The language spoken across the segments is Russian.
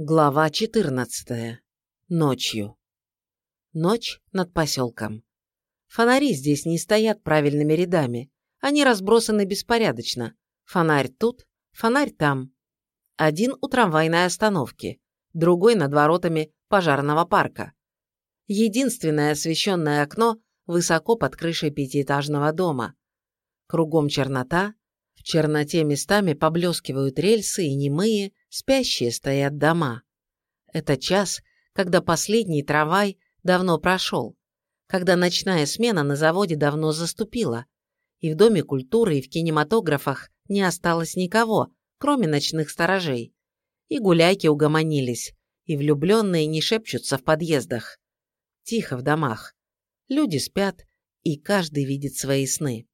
Глава 14. Ночью. Ночь над поселком. Фонари здесь не стоят правильными рядами. Они разбросаны беспорядочно. Фонарь тут, фонарь там. Один у трамвайной остановки, другой над воротами пожарного парка. Единственное освещенное окно высоко под крышей пятиэтажного дома. Кругом чернота, в черноте местами поблескивают рельсы и немые, спящие стоят дома. Это час, когда последний трамвай давно прошел, когда ночная смена на заводе давно заступила, и в Доме культуры и в кинематографах не осталось никого, кроме ночных сторожей. И гуляйки угомонились, и влюбленные не шепчутся в подъездах. Тихо в домах. Люди спят, и каждый видит свои сны.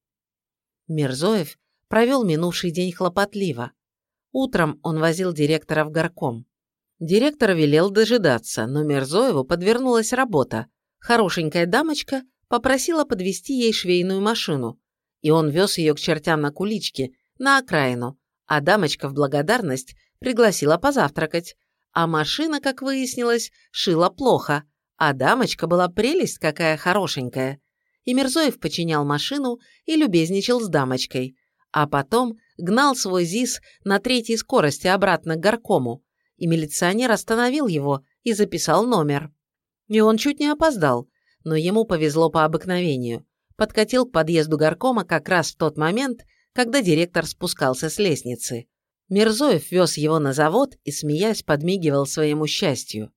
Мирзоев провел минувший день хлопотливо. Утром он возил директора в горком. Директор велел дожидаться, но Мерзоеву подвернулась работа. Хорошенькая дамочка попросила подвести ей швейную машину, и он вез ее к чертям на куличке, на окраину, а дамочка в благодарность пригласила позавтракать, а машина, как выяснилось, шила плохо, а дамочка была прелесть какая хорошенькая. И Мерзоев починял машину и любезничал с дамочкой, а потом гнал свой ЗИС на третьей скорости обратно к горкому, и милиционер остановил его и записал номер. И он чуть не опоздал, но ему повезло по обыкновению. Подкатил к подъезду горкома как раз в тот момент, когда директор спускался с лестницы. Мирзоев вез его на завод и, смеясь, подмигивал своему счастью.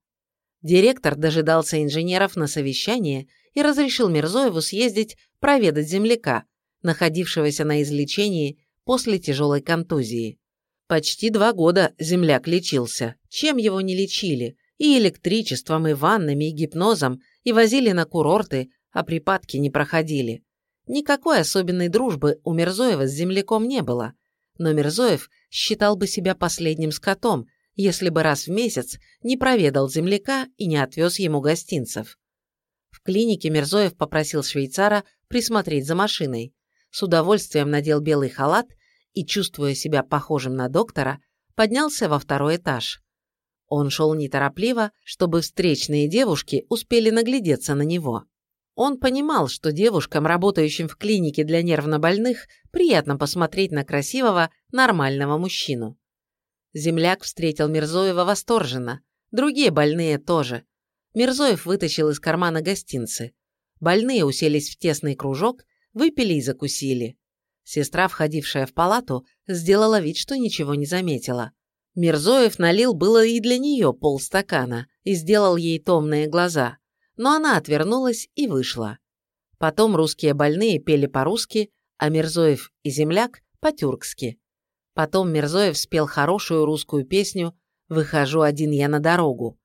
Директор дожидался инженеров на совещание и разрешил Мирзоеву съездить проведать земляка, находившегося на излечении после тяжелой контузии. Почти два года земляк лечился. Чем его не лечили? И электричеством, и ваннами, и гипнозом, и возили на курорты, а припадки не проходили. Никакой особенной дружбы у Мирзоева с земляком не было. Но Мирзоев считал бы себя последним скотом, если бы раз в месяц не проведал земляка и не отвез ему гостинцев. В клинике Мирзоев попросил швейцара присмотреть за машиной с удовольствием надел белый халат и, чувствуя себя похожим на доктора, поднялся во второй этаж. Он шел неторопливо, чтобы встречные девушки успели наглядеться на него. Он понимал, что девушкам, работающим в клинике для нервнобольных, приятно посмотреть на красивого, нормального мужчину. Земляк встретил Мирзоева восторженно, другие больные тоже. Мирзоев вытащил из кармана гостинцы. Больные уселись в тесный кружок Выпили и закусили. Сестра, входившая в палату, сделала вид, что ничего не заметила. Мирзоев налил было и для нее полстакана и сделал ей томные глаза, но она отвернулась и вышла. Потом русские больные пели по-русски, а Мирзоев и земляк – по-тюркски. Потом Мирзоев спел хорошую русскую песню «Выхожу один я на дорогу».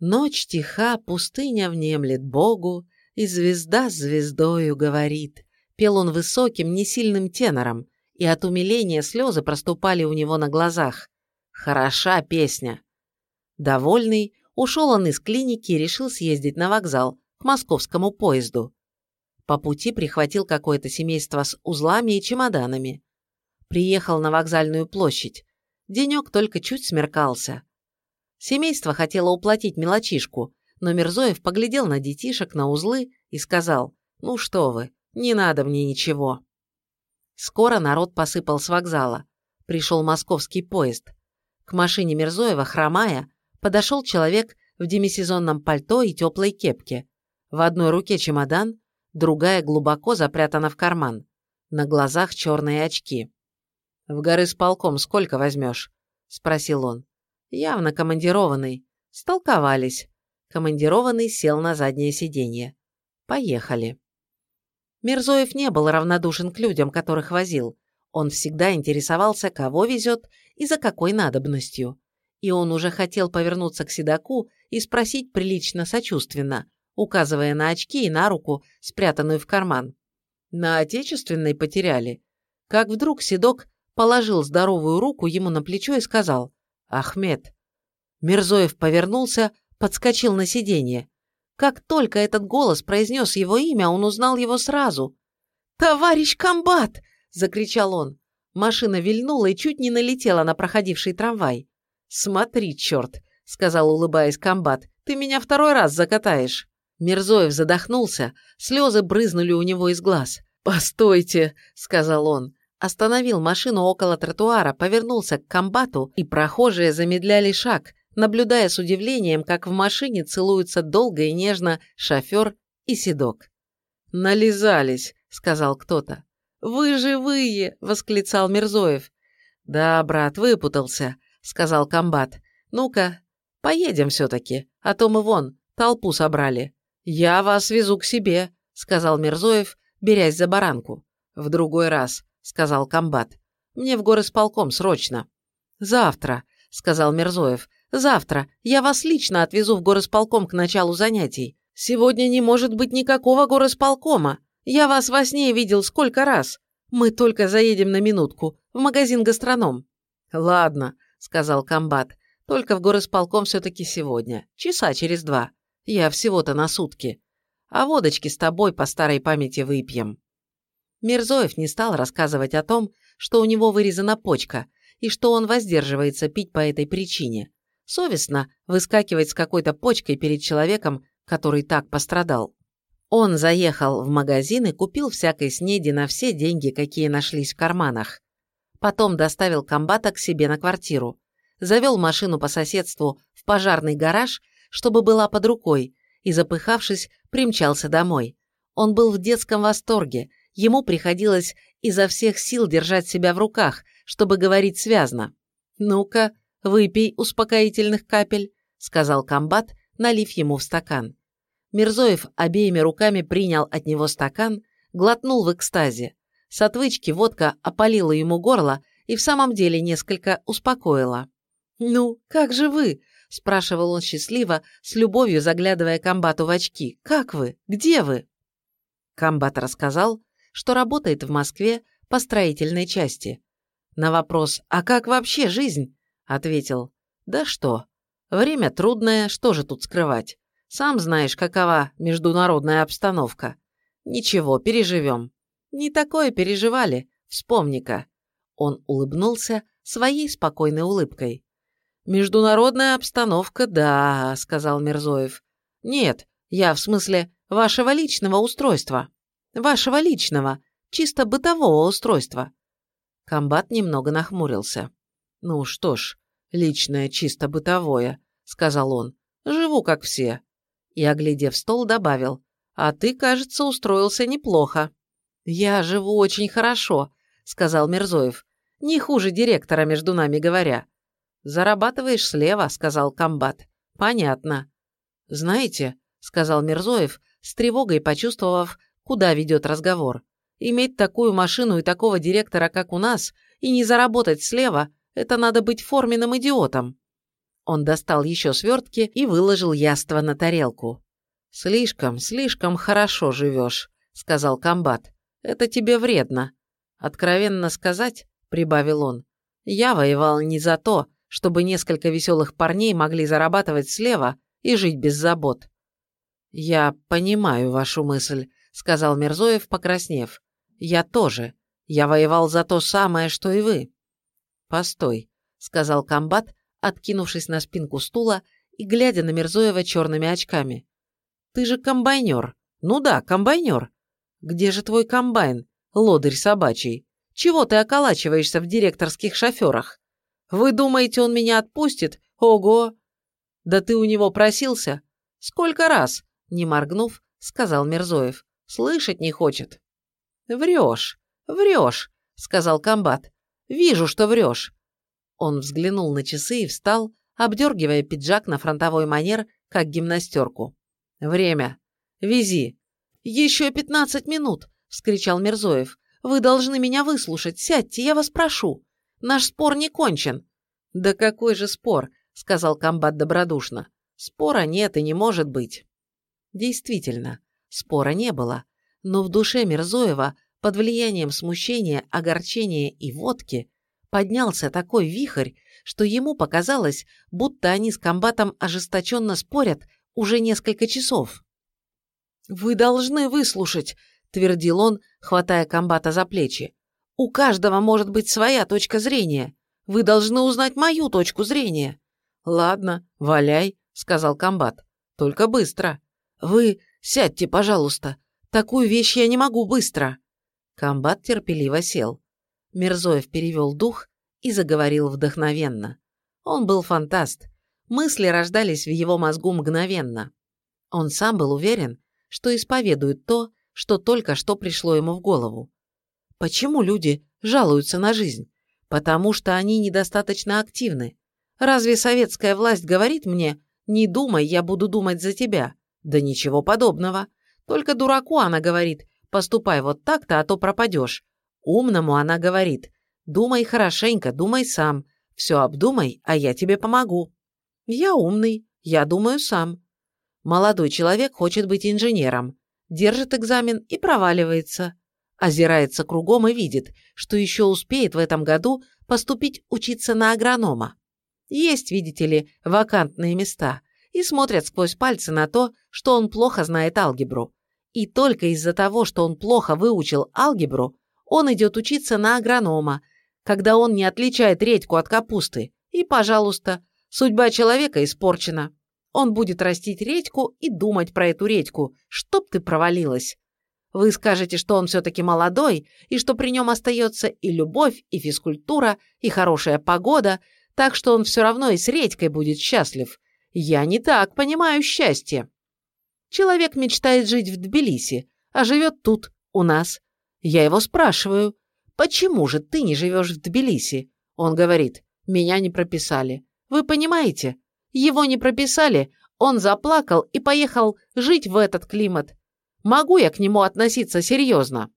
Ночь тиха, пустыня внемлет Богу, и звезда звездою говорит. Пел он высоким, несильным тенором, и от умиления слезы проступали у него на глазах. Хороша песня. Довольный, ушел он из клиники и решил съездить на вокзал, к московскому поезду. По пути прихватил какое-то семейство с узлами и чемоданами. Приехал на вокзальную площадь. Денек только чуть смеркался. Семейство хотело уплатить мелочишку, но Мирзоев поглядел на детишек, на узлы и сказал, «Ну что вы, не надо мне ничего. Скоро народ посыпал с вокзала. Пришел московский поезд. К машине Мирзоева, хромая, подошел человек в демисезонном пальто и теплой кепке. В одной руке чемодан, другая глубоко запрятана в карман. На глазах черные очки. «В горы с полком сколько возьмешь?» – спросил он. «Явно командированный. Столковались». Командированный сел на заднее сиденье. «Поехали». Мирзоев не был равнодушен к людям, которых возил. Он всегда интересовался, кого везет и за какой надобностью. И он уже хотел повернуться к седаку и спросить прилично сочувственно, указывая на очки и на руку, спрятанную в карман. На отечественной потеряли. Как вдруг седок положил здоровую руку ему на плечо и сказал «Ахмед». Мирзоев повернулся, подскочил на сиденье. Как только этот голос произнес его имя, он узнал его сразу. «Товарищ комбат!» – закричал он. Машина вильнула и чуть не налетела на проходивший трамвай. «Смотри, черт!» — сказал, улыбаясь комбат. «Ты меня второй раз закатаешь». Мирзоев задохнулся, слезы брызнули у него из глаз. «Постойте», — сказал он. Остановил машину около тротуара, повернулся к комбату, и прохожие замедляли шаг, наблюдая с удивлением, как в машине целуются долго и нежно шофер и седок. «Нализались», — сказал кто-то. «Вы живые!» — восклицал Мирзоев. «Да, брат, выпутался», — сказал комбат. «Ну-ка, поедем все-таки, а то мы вон, толпу собрали». «Я вас везу к себе», — сказал Мирзоев, берясь за баранку. «В другой раз», — сказал комбат. «Мне в горы с полком срочно». «Завтра», — сказал Мирзоев. «Завтра. Я вас лично отвезу в горы с полком к началу занятий. Сегодня не может быть никакого горы с полкома. Я вас во сне видел сколько раз. Мы только заедем на минутку. В магазин «Гастроном». «Ладно», — сказал комбат. «Только в горы с полком все-таки сегодня. Часа через два». Я всего-то на сутки. А водочки с тобой по старой памяти выпьем». Мирзоев не стал рассказывать о том, что у него вырезана почка, и что он воздерживается пить по этой причине. Совестно выскакивать с какой-то почкой перед человеком, который так пострадал. Он заехал в магазин и купил всякой снеди на все деньги, какие нашлись в карманах. Потом доставил комбата к себе на квартиру, завел машину по соседству в пожарный гараж чтобы была под рукой, и, запыхавшись, примчался домой. Он был в детском восторге, ему приходилось изо всех сил держать себя в руках, чтобы говорить связно. «Ну-ка, выпей успокоительных капель», — сказал комбат, налив ему в стакан. Мирзоев обеими руками принял от него стакан, глотнул в экстазе. С отвычки водка опалила ему горло и в самом деле несколько успокоила. «Ну, как же вы?» – спрашивал он счастливо, с любовью заглядывая комбату в очки. «Как вы? Где вы?» Комбат рассказал, что работает в Москве по строительной части. На вопрос «А как вообще жизнь?» Ответил «Да что, время трудное, что же тут скрывать? Сам знаешь, какова международная обстановка. Ничего, переживем. Не такое переживали, вспомни-ка». Он улыбнулся своей спокойной улыбкой. «Международная обстановка, да», — сказал Мирзоев. «Нет, я в смысле вашего личного устройства. Вашего личного, чисто бытового устройства». Комбат немного нахмурился. «Ну что ж, личное чисто бытовое», — сказал он. «Живу как все». И, оглядев стол, добавил. «А ты, кажется, устроился неплохо». «Я живу очень хорошо», — сказал Мирзоев. «Не хуже директора, между нами говоря. «Зарабатываешь слева», — сказал комбат. «Понятно». «Знаете», — сказал Мирзоев, с тревогой почувствовав, куда ведет разговор, «иметь такую машину и такого директора, как у нас, и не заработать слева, это надо быть форменным идиотом». Он достал еще свертки и выложил яство на тарелку. «Слишком, слишком хорошо живешь», — сказал комбат. «Это тебе вредно. Откровенно сказать», — прибавил он, — «я воевал не за то, чтобы несколько веселых парней могли зарабатывать слева и жить без забот. «Я понимаю вашу мысль», — сказал Мирзоев, покраснев. «Я тоже. Я воевал за то самое, что и вы». «Постой», — сказал комбат, откинувшись на спинку стула и глядя на Мирзоева черными очками. «Ты же комбайнер. Ну да, комбайнер. Где же твой комбайн, лодырь собачий? Чего ты околачиваешься в директорских шоферах? Вы думаете, он меня отпустит? Ого! Да ты у него просился? Сколько раз? Не моргнув, сказал Мирзоев. Слышать не хочет. Врешь, врешь, сказал комбат. Вижу, что врешь. Он взглянул на часы и встал, обдергивая пиджак на фронтовой манер, как гимнастерку. «Время. Вези». «Еще пятнадцать минут!» — вскричал Мирзоев. «Вы должны меня выслушать. Сядьте, я вас прошу. Наш спор не кончен». «Да какой же спор?» — сказал комбат добродушно. «Спора нет и не может быть». Действительно, спора не было, но в душе Мирзоева под влиянием смущения, огорчения и водки поднялся такой вихрь, что ему показалось, будто они с комбатом ожесточенно спорят уже несколько часов. «Вы должны выслушать», — твердил он, хватая комбата за плечи. У каждого может быть своя точка зрения. Вы должны узнать мою точку зрения. «Ладно, валяй», — сказал комбат. «Только быстро». «Вы сядьте, пожалуйста. Такую вещь я не могу быстро». Комбат терпеливо сел. Мирзоев перевел дух и заговорил вдохновенно. Он был фантаст. Мысли рождались в его мозгу мгновенно. Он сам был уверен, что исповедует то, что только что пришло ему в голову. Почему люди жалуются на жизнь? Потому что они недостаточно активны. Разве советская власть говорит мне «не думай, я буду думать за тебя»? Да ничего подобного. Только дураку она говорит «поступай вот так-то, а то пропадешь». Умному она говорит «думай хорошенько, думай сам, все обдумай, а я тебе помогу». Я умный, я думаю сам. Молодой человек хочет быть инженером, держит экзамен и проваливается. Озирается кругом и видит, что еще успеет в этом году поступить учиться на агронома. Есть, видите ли, вакантные места, и смотрят сквозь пальцы на то, что он плохо знает алгебру. И только из-за того, что он плохо выучил алгебру, он идет учиться на агронома, когда он не отличает редьку от капусты. И, пожалуйста, судьба человека испорчена. Он будет растить редьку и думать про эту редьку, чтоб ты провалилась. Вы скажете, что он все-таки молодой, и что при нем остается и любовь, и физкультура, и хорошая погода, так что он все равно и с редькой будет счастлив. Я не так понимаю счастье. Человек мечтает жить в Тбилиси, а живет тут, у нас. Я его спрашиваю, почему же ты не живешь в Тбилиси? Он говорит, меня не прописали. Вы понимаете? Его не прописали, он заплакал и поехал жить в этот климат. Могу я к нему относиться серьезно?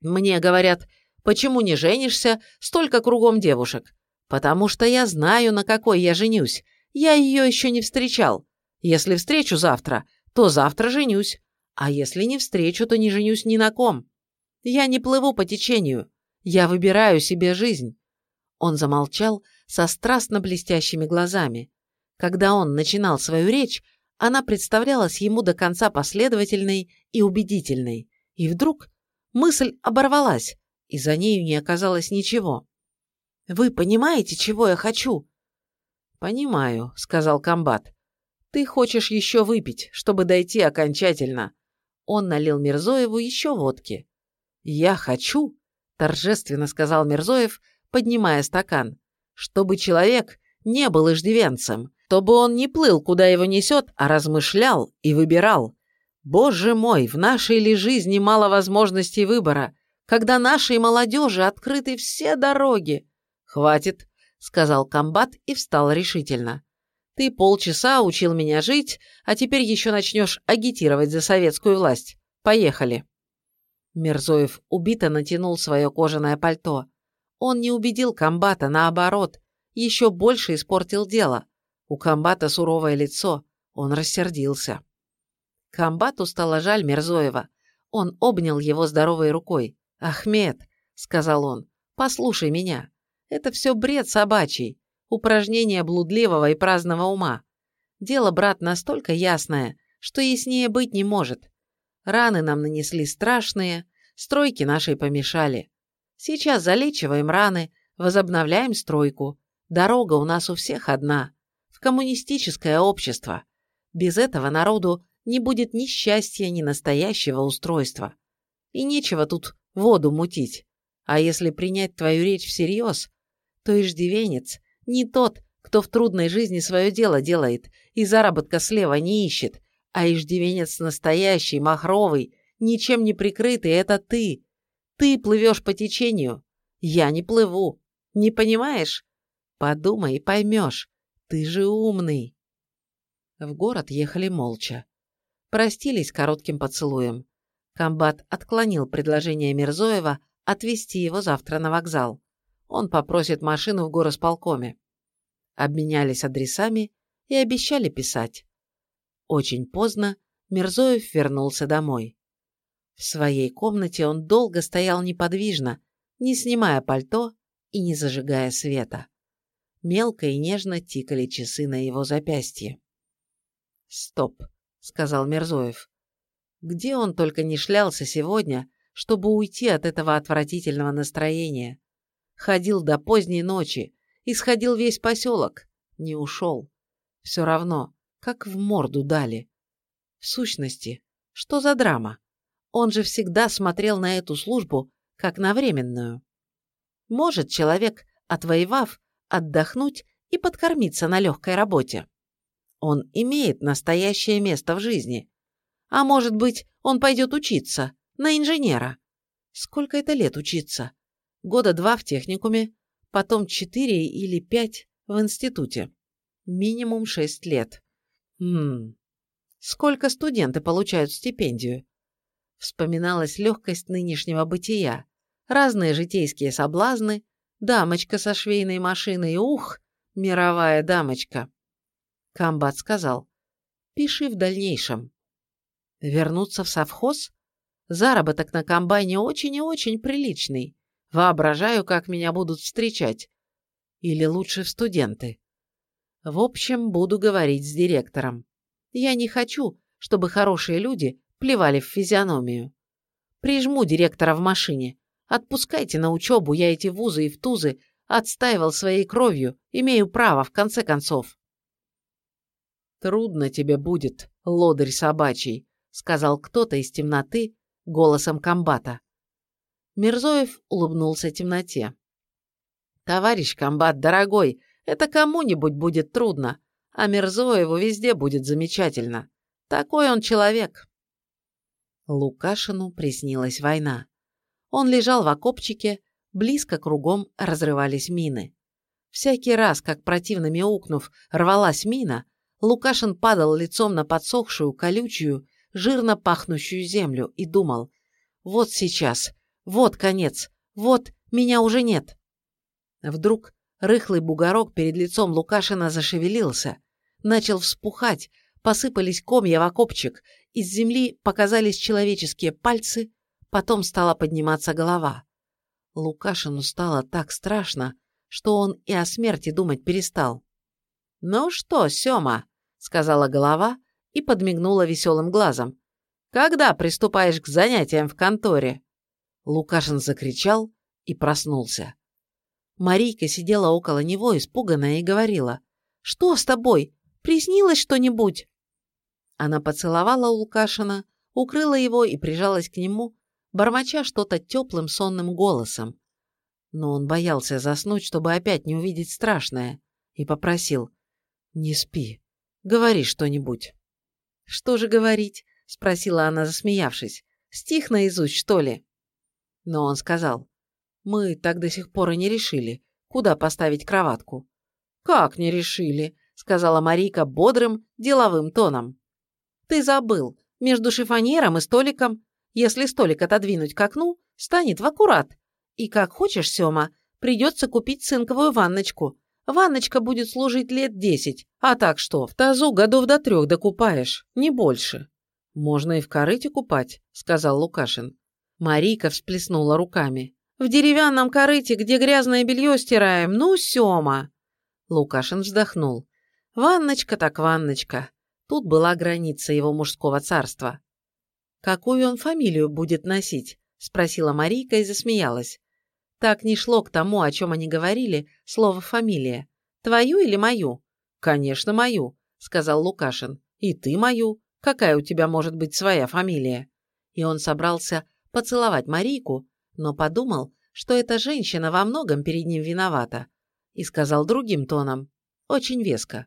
Мне говорят, почему не женишься, столько кругом девушек? Потому что я знаю, на какой я женюсь. Я ее еще не встречал. Если встречу завтра, то завтра женюсь. А если не встречу, то не женюсь ни на ком. Я не плыву по течению. Я выбираю себе жизнь. Он замолчал со страстно блестящими глазами. Когда он начинал свою речь, она представлялась ему до конца последовательной и убедительной. И вдруг мысль оборвалась, и за нею не оказалось ничего. «Вы понимаете, чего я хочу?» «Понимаю», — сказал комбат. «Ты хочешь еще выпить, чтобы дойти окончательно». Он налил Мирзоеву еще водки. «Я хочу», — торжественно сказал Мирзоев, поднимая стакан, «чтобы человек не был иждивенцем, чтобы он не плыл, куда его несет, а размышлял и выбирал. Боже мой, в нашей ли жизни мало возможностей выбора, когда нашей молодежи открыты все дороги? Хватит, сказал комбат и встал решительно. Ты полчаса учил меня жить, а теперь еще начнешь агитировать за советскую власть. Поехали. Мерзоев убито натянул свое кожаное пальто. Он не убедил комбата, наоборот, еще больше испортил дело. У комбата суровое лицо, он рассердился. Комбату стало жаль Мерзоева. Он обнял его здоровой рукой. «Ахмед», — сказал он, — «послушай меня. Это все бред собачий, упражнение блудливого и праздного ума. Дело, брат, настолько ясное, что яснее быть не может. Раны нам нанесли страшные, стройки нашей помешали. Сейчас залечиваем раны, возобновляем стройку. Дорога у нас у всех одна коммунистическое общество. Без этого народу не будет ни счастья, ни настоящего устройства. И нечего тут воду мутить. А если принять твою речь всерьез, то иждивенец не тот, кто в трудной жизни свое дело делает и заработка слева не ищет, а иждивенец настоящий, махровый, ничем не прикрытый – это ты. Ты плывешь по течению. Я не плыву. Не понимаешь? Подумай и поймешь. Ты же умный!» В город ехали молча. Простились коротким поцелуем. Комбат отклонил предложение Мирзоева отвезти его завтра на вокзал. Он попросит машину в горосполкоме. Обменялись адресами и обещали писать. Очень поздно Мирзоев вернулся домой. В своей комнате он долго стоял неподвижно, не снимая пальто и не зажигая света. Мелко и нежно тикали часы на его запястье. «Стоп», — сказал Мерзоев. «Где он только не шлялся сегодня, чтобы уйти от этого отвратительного настроения? Ходил до поздней ночи, исходил весь поселок. Не ушел. Все равно, как в морду дали. В сущности, что за драма? Он же всегда смотрел на эту службу как на временную. Может человек, отвоевав, отдохнуть и подкормиться на легкой работе. Он имеет настоящее место в жизни. А может быть, он пойдет учиться, на инженера. Сколько это лет учиться? Года два в техникуме, потом четыре или пять в институте. Минимум шесть лет. Хм. Сколько студенты получают стипендию? Вспоминалась легкость нынешнего бытия, разные житейские соблазны, дамочка со швейной машиной, ух, мировая дамочка. Камбат сказал, пиши в дальнейшем. Вернуться в совхоз? Заработок на комбайне очень и очень приличный. Воображаю, как меня будут встречать. Или лучше в студенты. В общем, буду говорить с директором. Я не хочу, чтобы хорошие люди плевали в физиономию. Прижму директора в машине. Отпускайте на учебу, я эти вузы и в тузы отстаивал своей кровью, имею право, в конце концов. «Трудно тебе будет, лодырь собачий», — сказал кто-то из темноты голосом комбата. Мирзоев улыбнулся темноте. «Товарищ комбат, дорогой, это кому-нибудь будет трудно, а Мирзоеву везде будет замечательно. Такой он человек». Лукашину приснилась война. Он лежал в окопчике, близко кругом разрывались мины. Всякий раз, как противно мяукнув, рвалась мина, Лукашин падал лицом на подсохшую, колючую, жирно пахнущую землю и думал, вот сейчас, вот конец, вот меня уже нет. Вдруг рыхлый бугорок перед лицом Лукашина зашевелился, начал вспухать, посыпались комья в окопчик, из земли показались человеческие пальцы, потом стала подниматься голова. Лукашину стало так страшно, что он и о смерти думать перестал. «Ну что, Сёма?» — сказала голова и подмигнула веселым глазом. Когда приступаешь к занятиям в конторе?» Лукашин закричал и проснулся. Марийка сидела около него, испуганная, и говорила. «Что с тобой? Приснилось что-нибудь?» Она поцеловала Лукашина, укрыла его и прижалась к нему, бормоча что-то теплым сонным голосом. Но он боялся заснуть, чтобы опять не увидеть страшное, и попросил. «Не спи, говори что-нибудь». «Что же говорить?» — спросила она, засмеявшись. «Стих наизусть, что ли?» Но он сказал. «Мы так до сих пор и не решили, куда поставить кроватку». «Как не решили?» — сказала Марийка бодрым, деловым тоном. «Ты забыл. Между шифоньером и столиком. Если столик отодвинуть к окну, станет в аккурат. И как хочешь, Сёма, придется купить цинковую ванночку. Ванночка будет служить лет десять. А так что, в тазу годов до трех докупаешь, не больше. «Можно и в корыте купать», — сказал Лукашин. Марийка всплеснула руками. «В деревянном корыте, где грязное белье стираем, ну, Сёма!» Лукашин вздохнул. «Ванночка так ванночка». Тут была граница его мужского царства. «Какую он фамилию будет носить?» — спросила Марийка и засмеялась. Так не шло к тому, о чем они говорили, слово «фамилия». «Твою или мою?» «Конечно, мою», — сказал Лукашин. «И ты мою. Какая у тебя может быть своя фамилия?» И он собрался поцеловать Марийку, но подумал, что эта женщина во многом перед ним виновата, и сказал другим тоном, очень веско.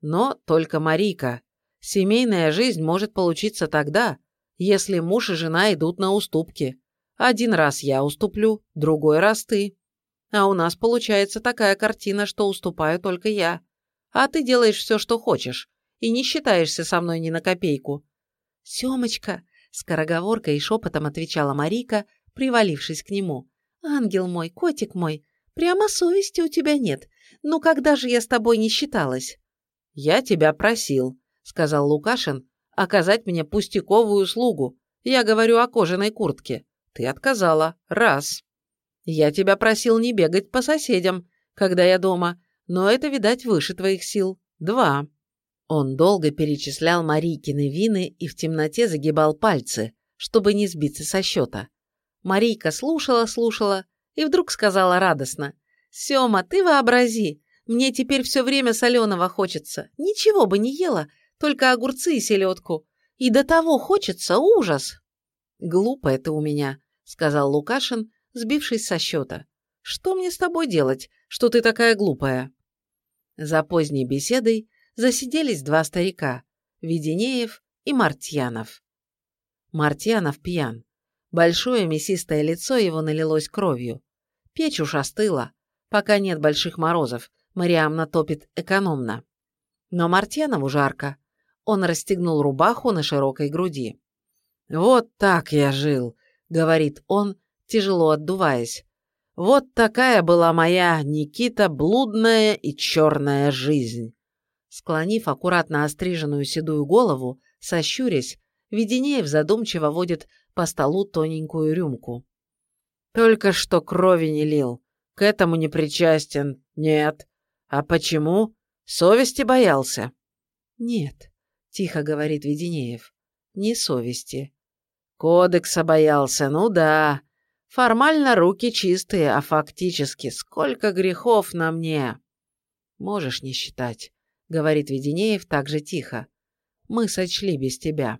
«Но только Марийка. Семейная жизнь может получиться тогда, если муж и жена идут на уступки. Один раз я уступлю, другой раз ты. А у нас получается такая картина, что уступаю только я. А ты делаешь все, что хочешь, и не считаешься со мной ни на копейку». «Семочка», — скороговоркой и шепотом отвечала Марика, привалившись к нему. «Ангел мой, котик мой, прямо совести у тебя нет. Ну когда же я с тобой не считалась?» «Я тебя просил», — сказал Лукашин, — «оказать мне пустяковую услугу. Я говорю о кожаной куртке. Ты отказала. Раз. Я тебя просил не бегать по соседям, когда я дома, но это, видать, выше твоих сил. Два. Он долго перечислял Марийкины вины и в темноте загибал пальцы, чтобы не сбиться со счета. Марийка слушала-слушала и вдруг сказала радостно. «Сема, ты вообрази! Мне теперь все время соленого хочется. Ничего бы не ела, только огурцы и селедку. И до того хочется ужас. Глупо это у меня, сказал Лукашин, сбившись со счета. Что мне с тобой делать, что ты такая глупая? За поздней беседой засиделись два старика – Веденеев и Мартьянов. Мартьянов пьян. Большое мясистое лицо его налилось кровью. Печь уж остыла. Пока нет больших морозов, Мариам натопит экономно. Но Мартьянову жарко. Он расстегнул рубаху на широкой груди. «Вот так я жил», — говорит он, тяжело отдуваясь. «Вот такая была моя, Никита, блудная и черная жизнь». Склонив аккуратно остриженную седую голову, сощурясь, Веденеев задумчиво водит по столу тоненькую рюмку. «Только что крови не лил. К этому не причастен. Нет. А почему? Совести боялся?» «Нет», — тихо говорит Веденеев. «Не совести». «Кодекса боялся, ну да. Формально руки чистые, а фактически сколько грехов на мне». «Можешь не считать», — говорит Веденеев так же тихо. «Мы сочли без тебя».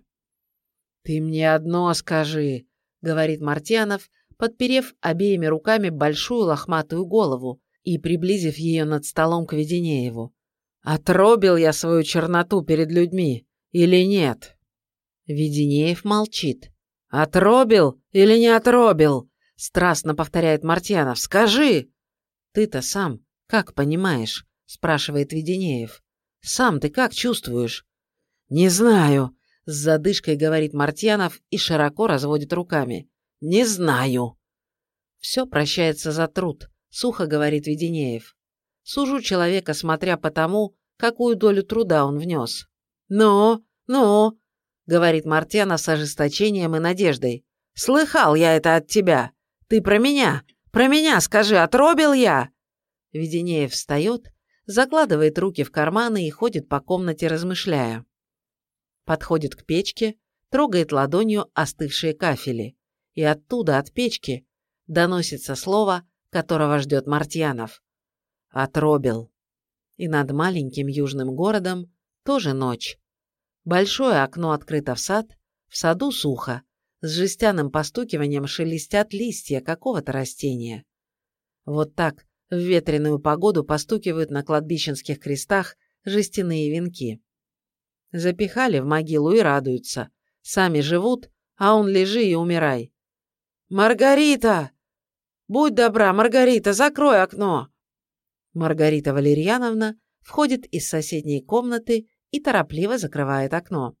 «Ты мне одно скажи», — говорит Мартьянов, подперев обеими руками большую лохматую голову и приблизив ее над столом к Веденееву. «Отробил я свою черноту перед людьми или нет?» Веденеев молчит. «Отробил или не отробил?» — страстно повторяет Мартьянов. «Скажи!» «Ты-то сам как понимаешь?» — спрашивает Веденеев. «Сам ты как чувствуешь?» «Не знаю», — с задышкой говорит Мартьянов и широко разводит руками. «Не знаю». «Все прощается за труд», — сухо говорит Веденеев. «Сужу человека, смотря по тому, какую долю труда он внес». «Ну, ну», — говорит Мартьянов с ожесточением и надеждой. «Слыхал я это от тебя. Ты про меня, про меня скажи, отробил я?» Веденеев встает, закладывает руки в карманы и ходит по комнате, размышляя подходит к печке, трогает ладонью остывшие кафели, и оттуда, от печки, доносится слово, которого ждет Мартьянов. Отробил. И над маленьким южным городом тоже ночь. Большое окно открыто в сад, в саду сухо, с жестяным постукиванием шелестят листья какого-то растения. Вот так в ветреную погоду постукивают на кладбищенских крестах жестяные венки. Запихали в могилу и радуются. Сами живут, а он лежи и умирай. «Маргарита! Будь добра, Маргарита, закрой окно!» Маргарита Валерьяновна входит из соседней комнаты и торопливо закрывает окно.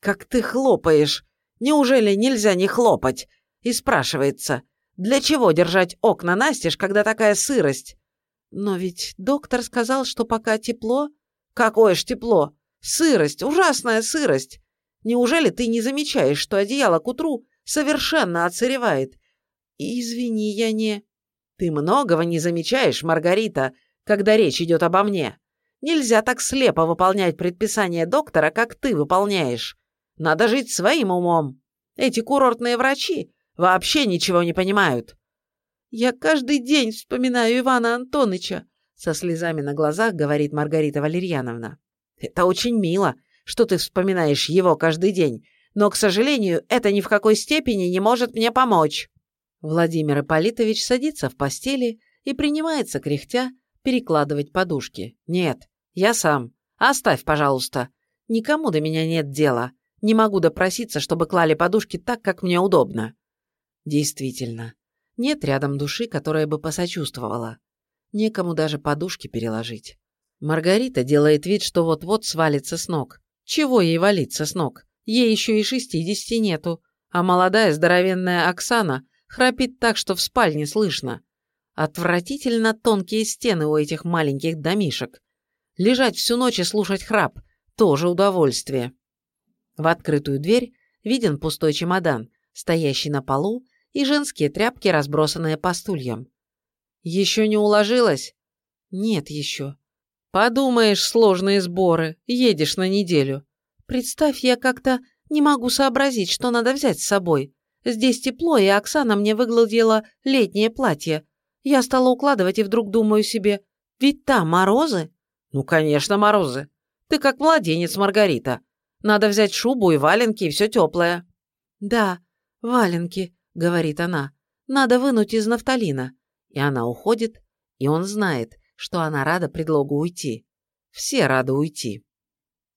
«Как ты хлопаешь! Неужели нельзя не хлопать?» И спрашивается, для чего держать окна настежь, когда такая сырость? Но ведь доктор сказал, что пока тепло. Какое ж тепло? Сырость, ужасная сырость. Неужели ты не замечаешь, что одеяло к утру совершенно отсыревает? Извини, я не... Ты многого не замечаешь, Маргарита, когда речь идет обо мне. Нельзя так слепо выполнять предписания доктора, как ты выполняешь. Надо жить своим умом. Эти курортные врачи вообще ничего не понимают. Я каждый день вспоминаю Ивана Антоныча, со слезами на глазах говорит Маргарита Валерьяновна. Это очень мило, что ты вспоминаешь его каждый день, но, к сожалению, это ни в какой степени не может мне помочь». Владимир Ипполитович садится в постели и принимается, кряхтя, перекладывать подушки. «Нет, я сам. Оставь, пожалуйста. Никому до меня нет дела. Не могу допроситься, чтобы клали подушки так, как мне удобно». Действительно, нет рядом души, которая бы посочувствовала. Некому даже подушки переложить. Маргарита делает вид, что вот-вот свалится с ног. Чего ей валиться с ног? Ей еще и шестидесяти нету. А молодая здоровенная Оксана храпит так, что в спальне слышно. Отвратительно тонкие стены у этих маленьких домишек. Лежать всю ночь и слушать храп – тоже удовольствие. В открытую дверь виден пустой чемодан, стоящий на полу, и женские тряпки, разбросанные по стульям. «Еще не уложилась?» «Нет еще. Подумаешь, сложные сборы, едешь на неделю. Представь, я как-то не могу сообразить, что надо взять с собой. Здесь тепло, и Оксана мне выгладила летнее платье. Я стала укладывать и вдруг думаю себе, Ведь там морозы. Ну, конечно, морозы. Ты как младенец, Маргарита. Надо взять шубу и валенки, и все теплое. Да, валенки, говорит она. Надо вынуть из нафталина. И она уходит, и он знает, что она рада предлогу уйти. Все рады уйти.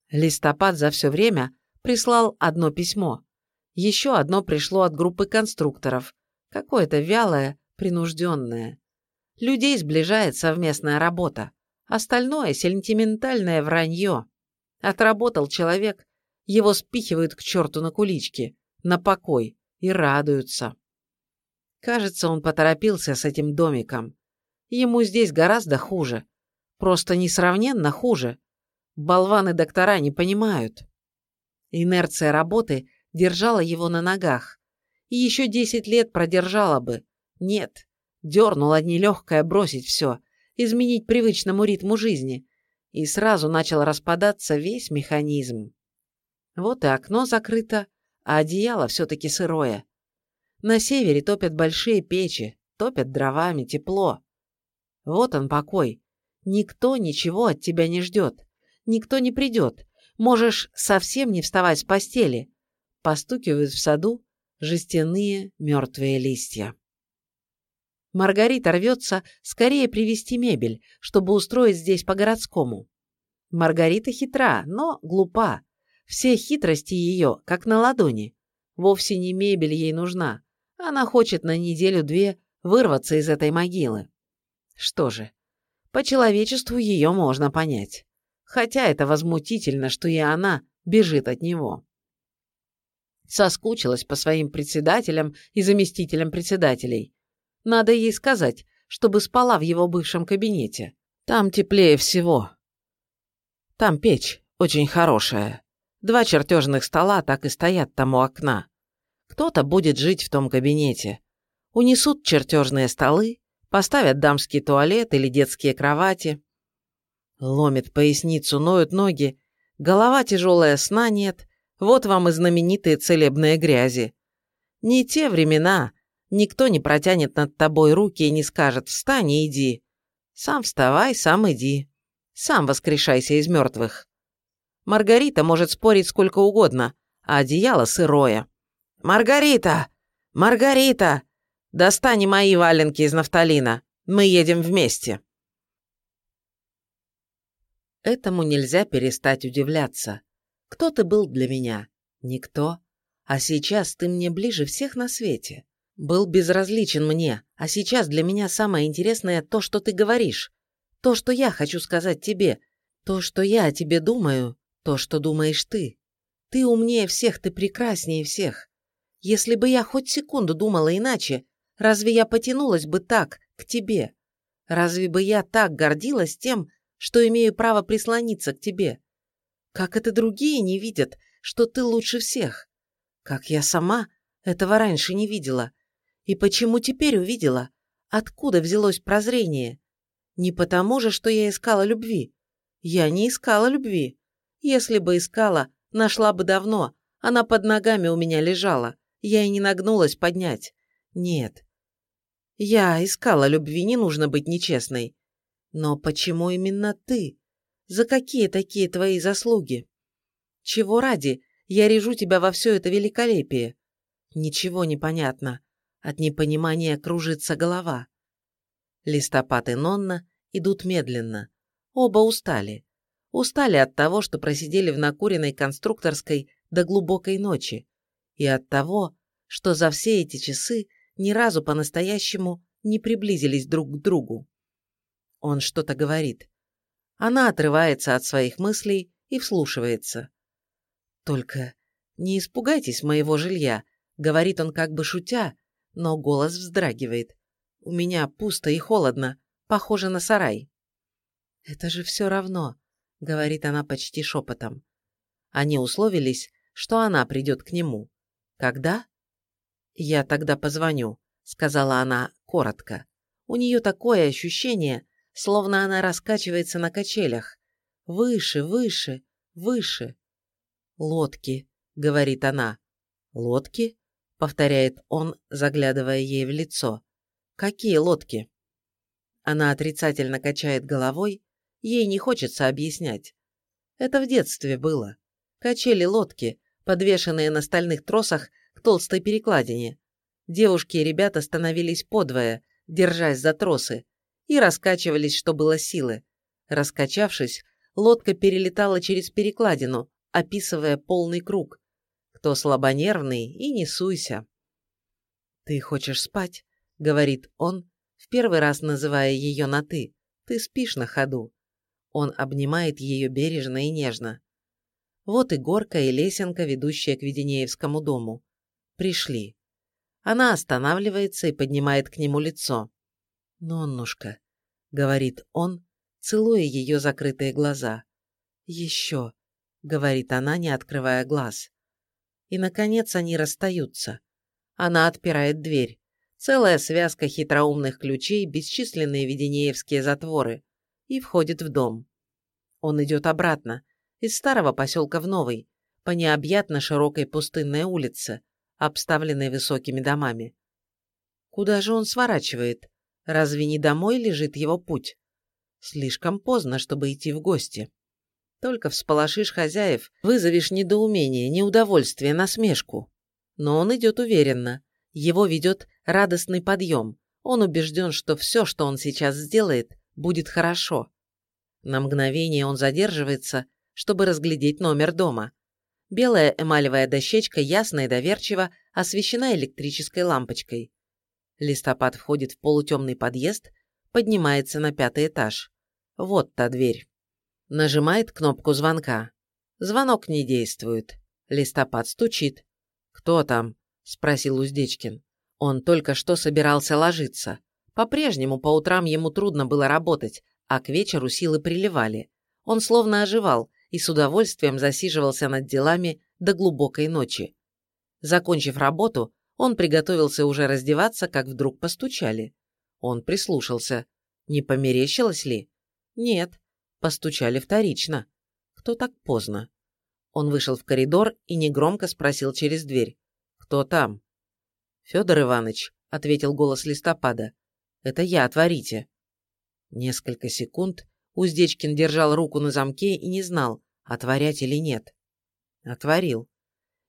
Листопад за все время прислал одно письмо. Еще одно пришло от группы конструкторов. Какое-то вялое, принужденное. Людей сближает совместная работа. Остальное – сентиментальное вранье. Отработал человек, его спихивают к черту на кулички, на покой, и радуются. Кажется, он поторопился с этим домиком. Ему здесь гораздо хуже. Просто несравненно хуже. Болваны-доктора не понимают. Инерция работы держала его на ногах. И еще десять лет продержала бы. Нет, дернула нелегкая бросить все, изменить привычному ритму жизни. И сразу начал распадаться весь механизм. Вот и окно закрыто, а одеяло все-таки сырое. На севере топят большие печи, топят дровами, тепло. Вот он покой. Никто ничего от тебя не ждет. Никто не придет. Можешь совсем не вставать с постели. Постукивают в саду жестяные мертвые листья. Маргарита рвется скорее привезти мебель, чтобы устроить здесь по-городскому. Маргарита хитра, но глупа. Все хитрости ее, как на ладони. Вовсе не мебель ей нужна. Она хочет на неделю-две вырваться из этой могилы. Что же, по человечеству ее можно понять. Хотя это возмутительно, что и она бежит от него. Соскучилась по своим председателям и заместителям председателей. Надо ей сказать, чтобы спала в его бывшем кабинете. Там теплее всего. Там печь очень хорошая. Два чертежных стола так и стоят там у окна. Кто-то будет жить в том кабинете. Унесут чертежные столы, поставят дамский туалет или детские кровати. Ломит поясницу, ноют ноги, голова тяжелая, сна нет, вот вам и знаменитые целебные грязи. Не те времена, никто не протянет над тобой руки и не скажет «встань и иди». Сам вставай, сам иди. Сам воскрешайся из мертвых. Маргарита может спорить сколько угодно, а одеяло сырое. «Маргарита! Маргарита! Достань мои валенки из нафталина. Мы едем вместе». Этому нельзя перестать удивляться. Кто ты был для меня? Никто. А сейчас ты мне ближе всех на свете. Был безразличен мне, а сейчас для меня самое интересное то, что ты говоришь. То, что я хочу сказать тебе. То, что я о тебе думаю, то, что думаешь ты. Ты умнее всех, ты прекраснее всех. Если бы я хоть секунду думала иначе, разве я потянулась бы так к тебе? Разве бы я так гордилась тем, что имею право прислониться к тебе? Как это другие не видят, что ты лучше всех? Как я сама этого раньше не видела? И почему теперь увидела? Откуда взялось прозрение? Не потому же, что я искала любви. Я не искала любви. Если бы искала, нашла бы давно. Она под ногами у меня лежала. Я и не нагнулась поднять. Нет. Я искала любви, не нужно быть нечестной. Но почему именно ты? За какие такие твои заслуги? Чего ради я режу тебя во все это великолепие? Ничего не понятно. От непонимания кружится голова. Листопад и Нонна идут медленно. Оба устали. Устали от того, что просидели в накуренной конструкторской до глубокой ночи, и от того, что за все эти часы ни разу по-настоящему не приблизились друг к другу. Он что-то говорит. Она отрывается от своих мыслей и вслушивается. «Только не испугайтесь моего жилья», — говорит он как бы шутя, но голос вздрагивает. «У меня пусто и холодно, похоже на сарай». «Это же все равно», говорит она почти шепотом. Они условились, что она придет к нему. Когда? Я тогда позвоню, сказала она коротко. У нее такое ощущение, словно она раскачивается на качелях. Выше, выше, выше. Лодки, говорит она. Лодки? повторяет он, заглядывая ей в лицо. Какие лодки? Она отрицательно качает головой, ей не хочется объяснять. Это в детстве было. Качели лодки, подвешенные на стальных тросах к толстой перекладине. Девушки и ребята становились подвое, держась за тросы, и раскачивались, что было силы. Раскачавшись, лодка перелетала через перекладину, описывая полный круг. Кто слабонервный, и не суйся. «Ты хочешь спать?» — говорит он, в первый раз называя ее на «ты». «Ты спишь на ходу». Он обнимает ее бережно и нежно. Вот и горка, и лесенка, ведущая к Веденеевскому дому. Пришли. Она останавливается и поднимает к нему лицо. «Ноннушка», — говорит он, целуя ее закрытые глаза. «Еще», — говорит она, не открывая глаз. И, наконец, они расстаются. Она отпирает дверь. Целая связка хитроумных ключей, бесчисленные веденеевские затворы. И входит в дом. Он идет обратно, из старого поселка в новый, по необъятно широкой пустынной улице, обставленной высокими домами. Куда же он сворачивает? Разве не домой лежит его путь? Слишком поздно, чтобы идти в гости. Только всполошишь хозяев, вызовешь недоумение, неудовольствие, насмешку. Но он идет уверенно. Его ведет радостный подъем. Он убежден, что все, что он сейчас сделает, будет хорошо. На мгновение он задерживается, чтобы разглядеть номер дома. Белая эмалевая дощечка ясно и доверчиво освещена электрической лампочкой. Листопад входит в полутемный подъезд, поднимается на пятый этаж. Вот та дверь. Нажимает кнопку звонка. Звонок не действует. Листопад стучит. «Кто там?» – спросил Уздечкин. Он только что собирался ложиться. По-прежнему по утрам ему трудно было работать, а к вечеру силы приливали. Он словно оживал и с удовольствием засиживался над делами до глубокой ночи. Закончив работу, он приготовился уже раздеваться, как вдруг постучали. Он прислушался. Не померещилось ли? Нет, постучали вторично. Кто так поздно? Он вышел в коридор и негромко спросил через дверь. «Кто там?» «Федор Иванович», — ответил голос листопада. «Это я, отворите». Несколько секунд Уздечкин держал руку на замке и не знал, отворять или нет. Отворил.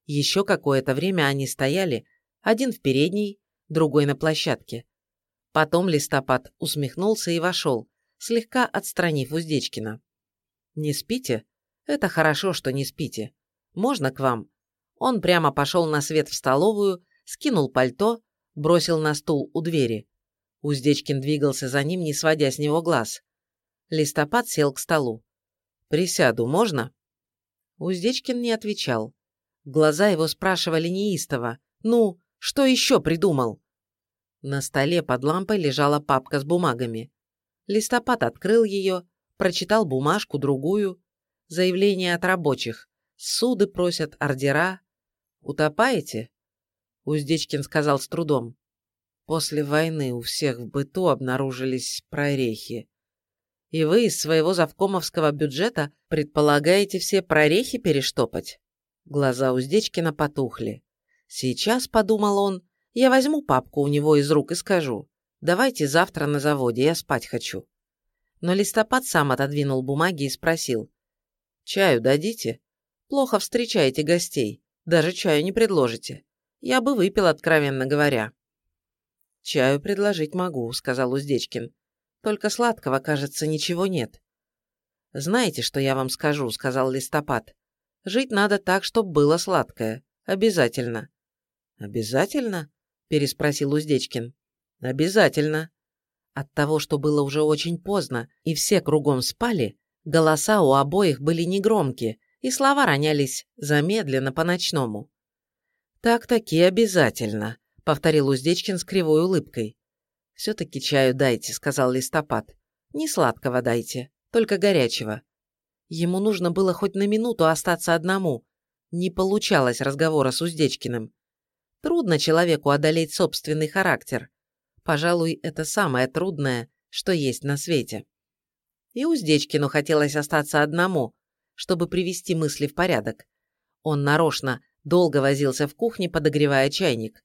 Еще какое-то время они стояли, один в передней, другой на площадке. Потом листопад усмехнулся и вошел, слегка отстранив Уздечкина. «Не спите?» Это хорошо, что не спите. Можно к вам?» Он прямо пошел на свет в столовую, скинул пальто, бросил на стул у двери. Уздечкин двигался за ним, не сводя с него глаз. Листопад сел к столу. «Присяду, можно?» Уздечкин не отвечал. Глаза его спрашивали неистово. «Ну, что еще придумал?» На столе под лампой лежала папка с бумагами. Листопад открыл ее, прочитал бумажку, другую, Заявления от рабочих. Суды просят, ордера. Утопаете? Уздечкин сказал с трудом. После войны у всех в быту обнаружились прорехи. И вы из своего завкомовского бюджета предполагаете все прорехи перештопать? Глаза Уздечкина потухли. Сейчас, подумал он, я возьму папку у него из рук и скажу, давайте завтра на заводе, я спать хочу. Но листопад сам отодвинул бумаги и спросил, Чаю дадите? Плохо встречаете гостей, даже чаю не предложите. Я бы выпил, откровенно говоря. Чаю предложить могу, сказал Уздечкин. Только сладкого, кажется, ничего нет. Знаете, что я вам скажу, сказал Листопад. Жить надо так, чтобы было сладкое. Обязательно. Обязательно? переспросил Уздечкин. Обязательно. От того, что было уже очень поздно, и все кругом спали, Голоса у обоих были негромкие, и слова ронялись замедленно по-ночному. «Так-таки обязательно», — повторил Уздечкин с кривой улыбкой. «Все-таки чаю дайте», — сказал Листопад. «Не сладкого дайте, только горячего». Ему нужно было хоть на минуту остаться одному. Не получалось разговора с Уздечкиным. Трудно человеку одолеть собственный характер. Пожалуй, это самое трудное, что есть на свете. И Уздечкину хотелось остаться одному, чтобы привести мысли в порядок. Он нарочно долго возился в кухне, подогревая чайник.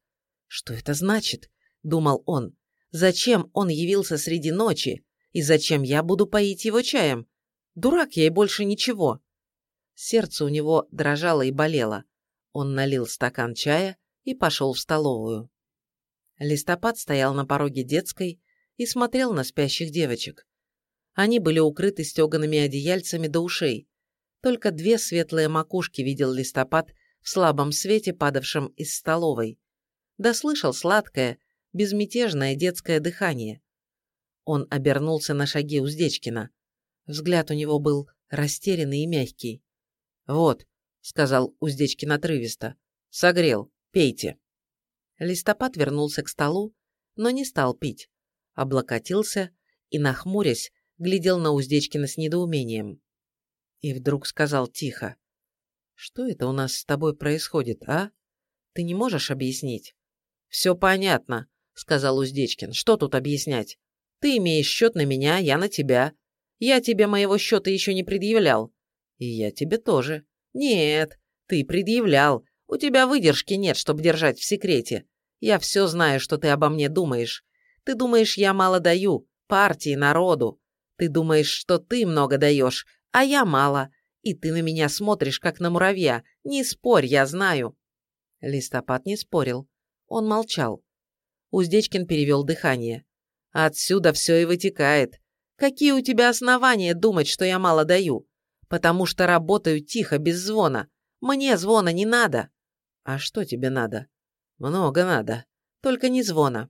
«Что это значит?» – думал он. «Зачем он явился среди ночи, И зачем я буду поить его чаем? Дурак я и больше ничего. Сердце у него дрожало и болело. Он налил стакан чая и пошел в столовую. Листопад стоял на пороге детской и смотрел на спящих девочек. Они были укрыты стеганными одеяльцами до ушей. Только две светлые макушки видел листопад в слабом свете, падавшем из столовой. Да слышал сладкое, безмятежное детское дыхание. Он обернулся на шаги Уздечкина. Взгляд у него был растерянный и мягкий. «Вот», — сказал Уздечкин отрывисто, — «согрел, пейте». Листопад вернулся к столу, но не стал пить. Облокотился и, нахмурясь, глядел на Уздечкина с недоумением. И вдруг сказал тихо. «Что это у нас с тобой происходит, а? Ты не можешь объяснить?» «Все понятно», — сказал Уздечкин. «Что тут объяснять? Ты имеешь счет на меня, я на тебя. Я тебе моего счета еще не предъявлял. И я тебе тоже. Нет, ты предъявлял. У тебя выдержки нет, чтобы держать в секрете. Я все знаю, что ты обо мне думаешь. Ты думаешь, я мало даю, партии, народу. Ты думаешь, что ты много даешь, а я мало. И ты на меня смотришь, как на муравья. Не спорь, я знаю. Листопад не спорил. Он молчал. Уздечкин перевел дыхание. «Отсюда все и вытекает. Какие у тебя основания думать, что я мало даю? Потому что работаю тихо, без звона. Мне звона не надо». «А что тебе надо?» «Много надо. Только не звона».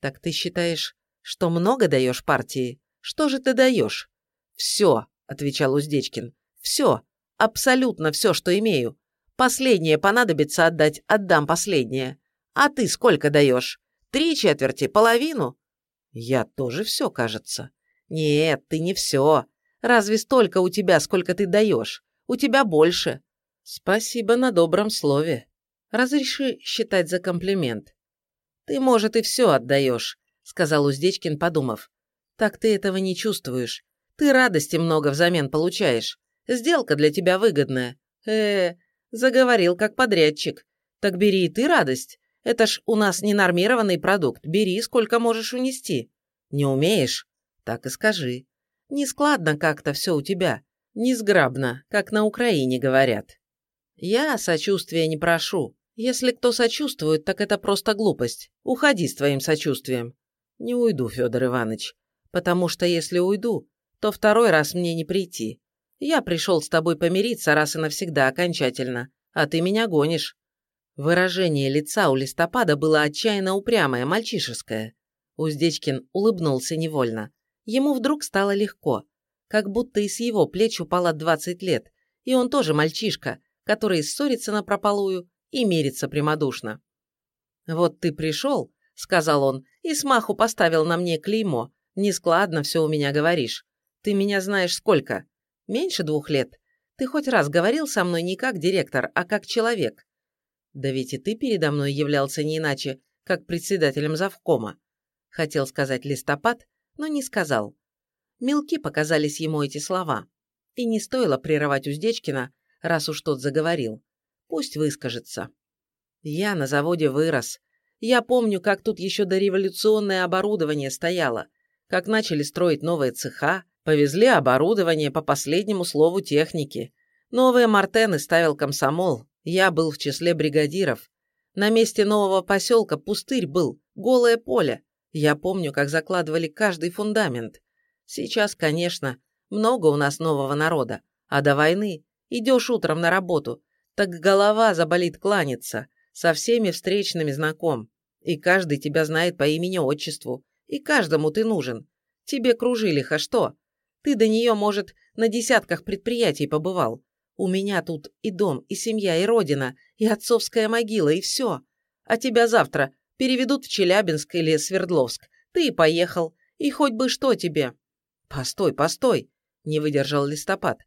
«Так ты считаешь, что много даешь партии? Что же ты даешь?» «Все», — отвечал Уздечкин. «Все. Абсолютно все, что имею. Последнее понадобится отдать, отдам последнее. А ты сколько даешь? Три четверти? Половину? Я тоже все, кажется. Нет, ты не все. Разве столько у тебя, сколько ты даешь? У тебя больше. Спасибо на добром слове. Разреши считать за комплимент. Ты, может, и все отдаешь, сказал Уздечкин, подумав. Так ты этого не чувствуешь. Ты радости много взамен получаешь. Сделка для тебя выгодная. Э, -э заговорил как подрядчик. Так бери и ты радость. Это ж у нас ненормированный продукт. Бери, сколько можешь унести. Не умеешь? Так и скажи. Нескладно как-то все у тебя. Несграбно, как на Украине говорят. Я сочувствия не прошу. Если кто сочувствует, так это просто глупость. Уходи с твоим сочувствием. Не уйду, Федор Иванович. Потому что если уйду, то второй раз мне не прийти. Я пришел с тобой помириться раз и навсегда окончательно, а ты меня гонишь. Выражение лица у листопада было отчаянно упрямое, мальчишеское. Уздечкин улыбнулся невольно. Ему вдруг стало легко, как будто и с его плеч упало двадцать лет, и он тоже мальчишка, который ссорится на напропалую и мирится прямодушно. «Вот ты пришел», — сказал он, — «и смаху поставил на мне клеймо. Нескладно все у меня говоришь. Ты меня знаешь сколько? Меньше двух лет? Ты хоть раз говорил со мной не как директор, а как человек. Да ведь и ты передо мной являлся не иначе, как председателем завкома. Хотел сказать листопад, но не сказал. Мелки показались ему эти слова. И не стоило прерывать Уздечкина, раз уж тот заговорил. Пусть выскажется. Я на заводе вырос. Я помню, как тут еще дореволюционное оборудование стояло, как начали строить новые цеха, повезли оборудование по последнему слову техники. Новые мартены ставил комсомол, я был в числе бригадиров. На месте нового поселка пустырь был, голое поле. Я помню, как закладывали каждый фундамент. Сейчас, конечно, много у нас нового народа, а до войны идешь утром на работу, так голова заболит кланяться, со всеми встречными знаком. И каждый тебя знает по имени-отчеству, и каждому ты нужен. Тебе кружилиха что? Ты до нее, может, на десятках предприятий побывал. У меня тут и дом, и семья, и родина, и отцовская могила, и все. А тебя завтра переведут в Челябинск или Свердловск. Ты и поехал. И хоть бы что тебе. Постой, постой, не выдержал листопад.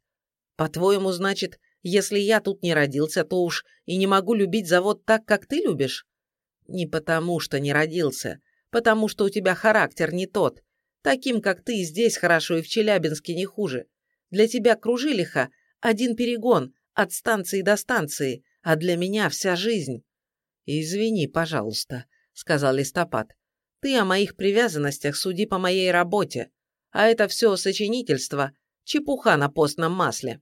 По-твоему, значит, если я тут не родился, то уж и не могу любить завод так, как ты любишь? Не потому, что не родился, потому что у тебя характер не тот. Таким, как ты, здесь хорошо и в Челябинске не хуже. Для тебя кружилиха один перегон, от станции до станции, а для меня вся жизнь. «Извини, пожалуйста», — сказал Листопад. «Ты о моих привязанностях суди по моей работе. А это все сочинительство, чепуха на постном масле.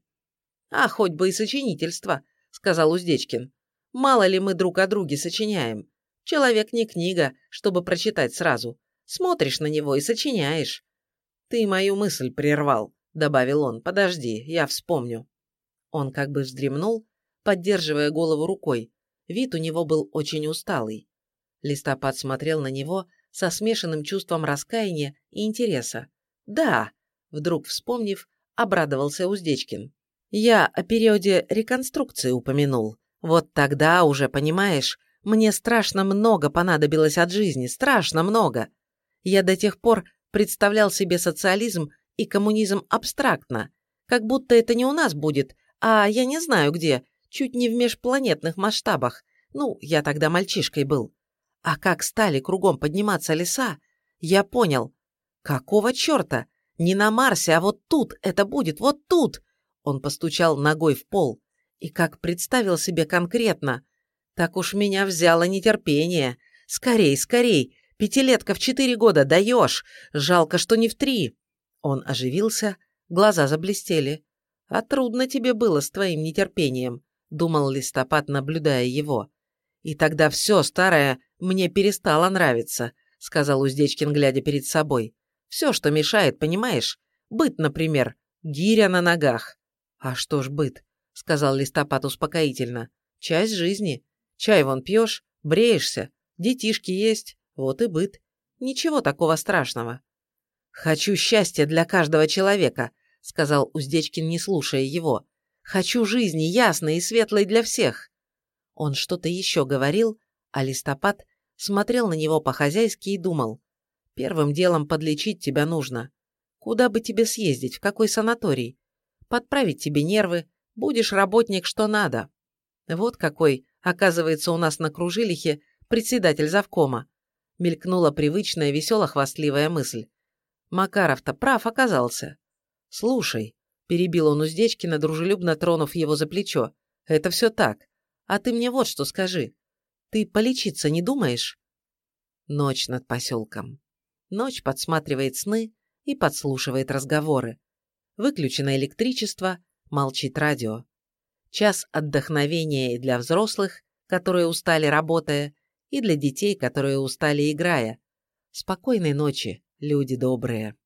А хоть бы и сочинительство, сказал Уздечкин. Мало ли мы друг о друге сочиняем. Человек не книга, чтобы прочитать сразу. Смотришь на него и сочиняешь. Ты мою мысль прервал, добавил он. Подожди, я вспомню. Он как бы вздремнул, поддерживая голову рукой. Вид у него был очень усталый. Листопад смотрел на него со смешанным чувством раскаяния и интереса. «Да», — вдруг вспомнив, обрадовался Уздечкин. «Я о периоде реконструкции упомянул. Вот тогда уже, понимаешь, мне страшно много понадобилось от жизни, страшно много. Я до тех пор представлял себе социализм и коммунизм абстрактно, как будто это не у нас будет, а я не знаю где, чуть не в межпланетных масштабах. Ну, я тогда мальчишкой был. А как стали кругом подниматься леса, я понял. Какого черта? Не на Марсе, а вот тут это будет, вот тут. Он постучал ногой в пол. И как представил себе конкретно. Так уж меня взяло нетерпение. Скорей, скорей. Пятилетка в четыре года даешь. Жалко, что не в три. Он оживился, глаза заблестели. А трудно тебе было с твоим нетерпением, думал листопад, наблюдая его. И тогда все старое мне перестало нравиться, сказал Уздечкин, глядя перед собой. Все, что мешает, понимаешь? Быт, например, гиря на ногах. А что ж быт? сказал листопад успокоительно. Часть жизни. Чай вон пьешь, бреешься, детишки есть, вот и быт. Ничего такого страшного. Хочу счастья для каждого человека, сказал Уздечкин, не слушая его. Хочу жизни ясной и светлой для всех. Он что-то еще говорил, а листопад смотрел на него по-хозяйски и думал. Первым делом подлечить тебя нужно. Куда бы тебе съездить, в какой санаторий? Подправить тебе нервы, будешь работник что надо. Вот какой, оказывается, у нас на Кружилихе председатель завкома. Мелькнула привычная весело-хвастливая мысль. Макаров-то прав оказался. Слушай, перебил он Уздечкина, дружелюбно тронув его за плечо. Это все так. А ты мне вот что скажи. Ты полечиться не думаешь? Ночь над поселком. Ночь подсматривает сны и подслушивает разговоры. Выключено электричество, молчит радио. Час отдохновения и для взрослых, которые устали работая, и для детей, которые устали играя. Спокойной ночи, люди добрые.